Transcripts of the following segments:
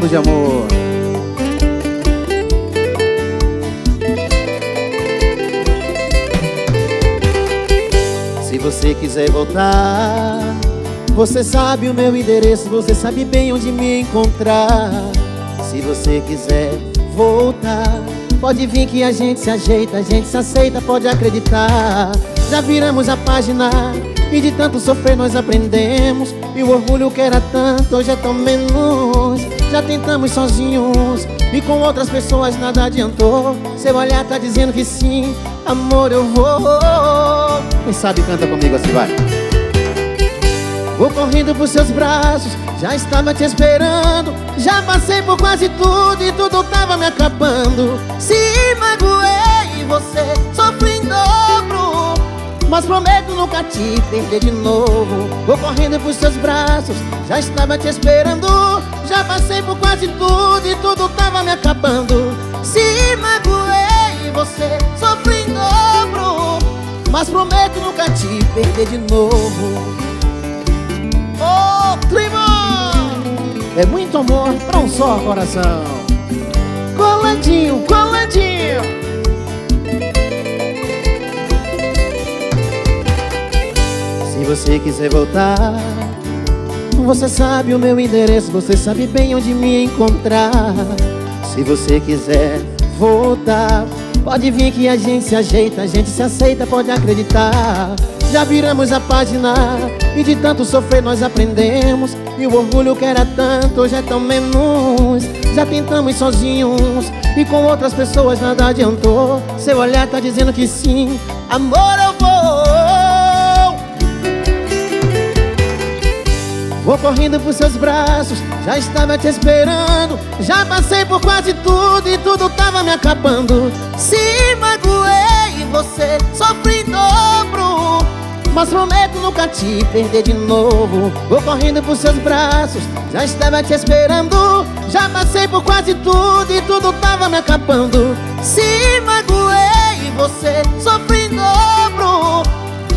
falando de amor. Se você quiser voltar, você sabe o meu endereço, você sabe bem onde me encontrar. Se você quiser voltar, pode vir que a gente se ajeita, a gente se aceita, pode acreditar. Já viramos a página e de tanto sofrer nós aprendemos. E o orgulho que era tanto hoje é tão menos. Já tentamos sozinhos e com outras pessoas nada adiantou. Seu olhar tá dizendo que sim, amor eu vou. Quem sabe canta comigo assim, vai. Vou correndo pros seus braços, já estava te esperando. Já passei por quase tudo e tudo tava me acabando. Se magoei você, sofri em dobro. Mas prometo nunca te perder de novo. Vou correndo pros seus braços, já estava te esperando. Já passei por quase tudo e tudo tava me acabando. Se magoei você, sofri em dobro. Mas prometo nunca te perder de novo. Ô, Trimão! É muito amor pra um só coração. Coladinho, coladinho. Você quiser voltar, você sabe o meu endereço, você sabe bem onde me encontrar. Se você quiser voltar, pode vir que a gente se ajeita, a gente se aceita, pode acreditar. Já viramos a página e de tanto sofrer nós aprendemos. E o orgulho que era tanto hoje é tão menos. Já tentamos sozinhos e com outras pessoas nada adiantou. Seu olhar tá dizendo que sim, amor eu vou. Vou correndo pros seus braços, já estava te esperando. Já passei por quase tudo e tudo tava me acabando. Se magoei você, sofri dobro. Mas prometo nunca te perder de novo. Vou correndo pros seus braços, já estava te esperando. Já passei por quase tudo e tudo tava me acabando. Se magoei você, sofri dobro.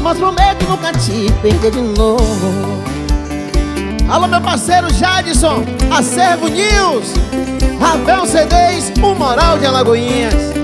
Mas prometo nunca te perder de novo. Alô, meu parceiro Jadson, Acervo News, Ravel CDs, o Moral de Alagoinhas.